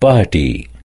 party